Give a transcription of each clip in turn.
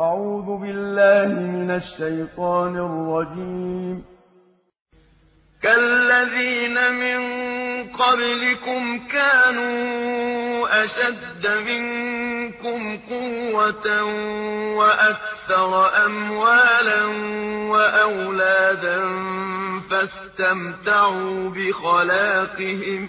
أعوذ بالله من الشيطان الرجيم. كالذين من قبلكم كانوا أشد منكم قوة وأكثر أموالا وأولادا فاستمتعوا بخلاقهم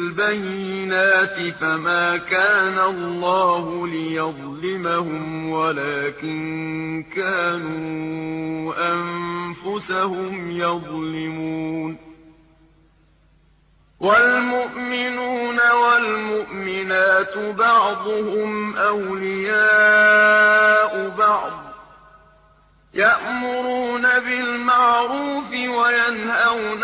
فَمَا كَانَ اللَّهُ لِيَظْلِمَهُمْ وَلَٰكِن كَانُوا أَنفُسَهُمْ يَظْلِمُونَ. وَالْمُؤْمِنُونَ وَالْمُؤْمِنَاتُ بَعْضُهُمْ أَوْلِيَاءُ بَعْضٍ ۚ يَأْمُرُونَ بِالْمَعْرُوفِ وَيَنْهَوْنَ